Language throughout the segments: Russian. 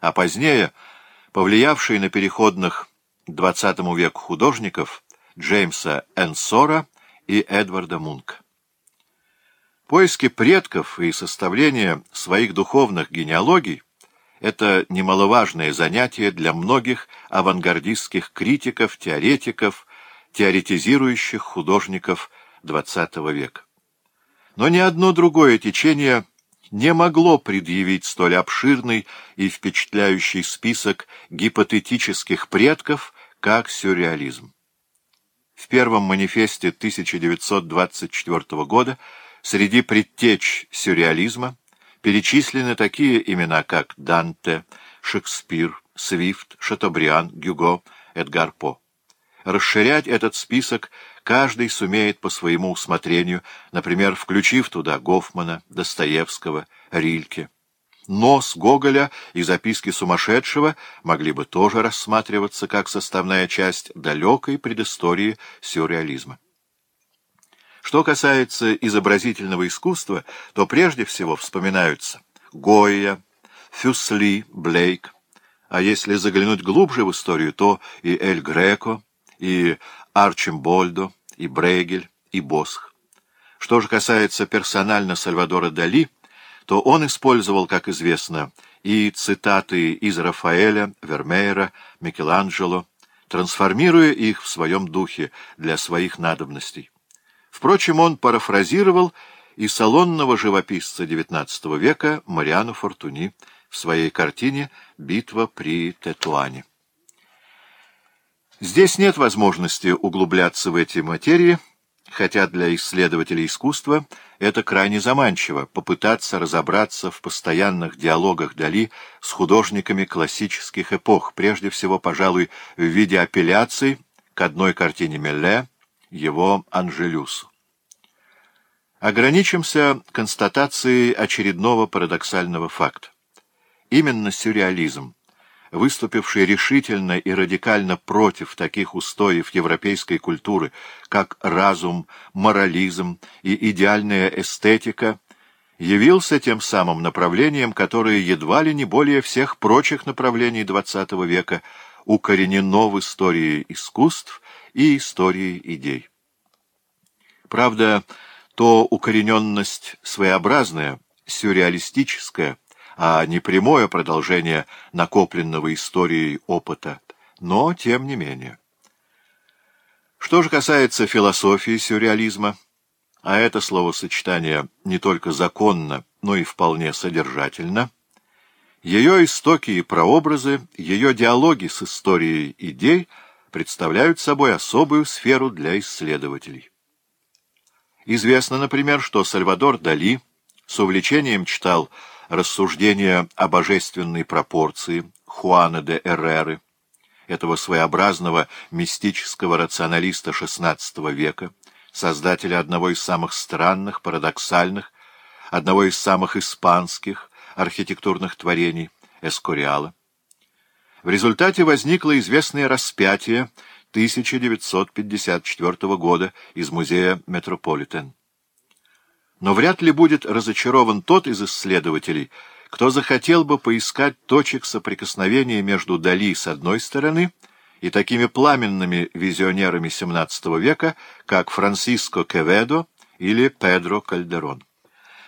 а позднее повлиявший на переходных XX веку художников Джеймса Энсора и Эдварда Мунка. Поиски предков и составление своих духовных генеалогий — это немаловажное занятие для многих авангардистских критиков, теоретиков, теоретизирующих художников XX века. Но ни одно другое течение — не могло предъявить столь обширный и впечатляющий список гипотетических предков, как сюрреализм. В первом манифесте 1924 года среди предтеч сюрреализма перечислены такие имена, как Данте, Шекспир, Свифт, Шатобриан, Гюго, Эдгар По. Расширять этот список каждый сумеет по своему усмотрению, например, включив туда Гофмана, Достоевского, Рильке. Нос Гоголя и записки сумасшедшего могли бы тоже рассматриваться как составная часть далекой предыстории сюрреализма. Что касается изобразительного искусства, то прежде всего вспоминаются Гойя, Фюсли, Блейк, а если заглянуть глубже в историю, то и Эль Греко, и Арчимбольдо, и Брегель, и Босх. Что же касается персонально Сальвадора Дали, то он использовал, как известно, и цитаты из Рафаэля, Вермеера, Микеланджело, трансформируя их в своем духе для своих надобностей. Впрочем, он парафразировал и салонного живописца XIX века Мариану Фортуни в своей картине «Битва при Тетуане». Здесь нет возможности углубляться в эти материи, хотя для исследователей искусства это крайне заманчиво — попытаться разобраться в постоянных диалогах Дали с художниками классических эпох, прежде всего, пожалуй, в виде апелляций к одной картине Мелле, его «Анжелюсу». Ограничимся констатацией очередного парадоксального факта. Именно сюрреализм — выступивший решительно и радикально против таких устоев европейской культуры, как разум, морализм и идеальная эстетика, явился тем самым направлением, которое едва ли не более всех прочих направлений XX века укоренено в истории искусств и истории идей. Правда, то укорененность своеобразная, сюрреалистическая – а не прямое продолжение накопленного историей опыта, но тем не менее. Что же касается философии сюрреализма, а это словосочетание не только законно, но и вполне содержательно, ее истоки и прообразы, ее диалоги с историей идей представляют собой особую сферу для исследователей. Известно, например, что Сальвадор Дали – с увлечением читал рассуждения о божественной пропорции Хуана де Эрреры, этого своеобразного мистического рационалиста XVI века, создателя одного из самых странных, парадоксальных, одного из самых испанских архитектурных творений Эскориала. В результате возникло известное распятие 1954 года из музея Метрополитен. Но вряд ли будет разочарован тот из исследователей, кто захотел бы поискать точек соприкосновения между Дали с одной стороны и такими пламенными визионерами XVII века, как Франциско Кеведо или Педро Кальдерон.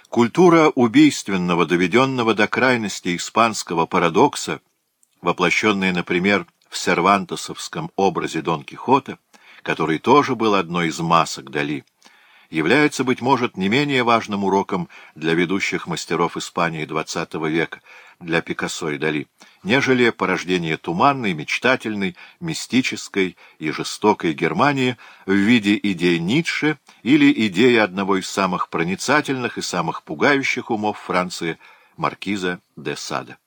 Культура убийственного, доведенного до крайности испанского парадокса, воплощенная, например, в Сервантосовском образе Дон Кихота, который тоже был одной из масок Дали, является быть может, не менее важным уроком для ведущих мастеров Испании XX века, для Пикассо и Дали, нежели порождение туманной, мечтательной, мистической и жестокой Германии в виде идей Ницше или идеи одного из самых проницательных и самых пугающих умов Франции маркиза де Сада.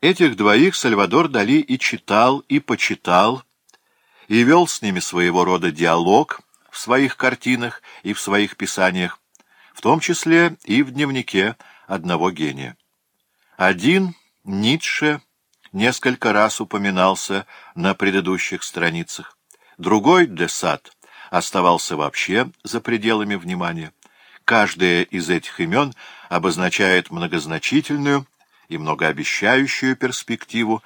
Этих двоих Сальвадор Дали и читал, и почитал, и вел с ними своего рода диалог, в своих картинах и в своих писаниях, в том числе и в дневнике одного гения. Один Ницше несколько раз упоминался на предыдущих страницах. Другой Десад оставался вообще за пределами внимания. Каждое из этих имен обозначает многозначительную и многообещающую перспективу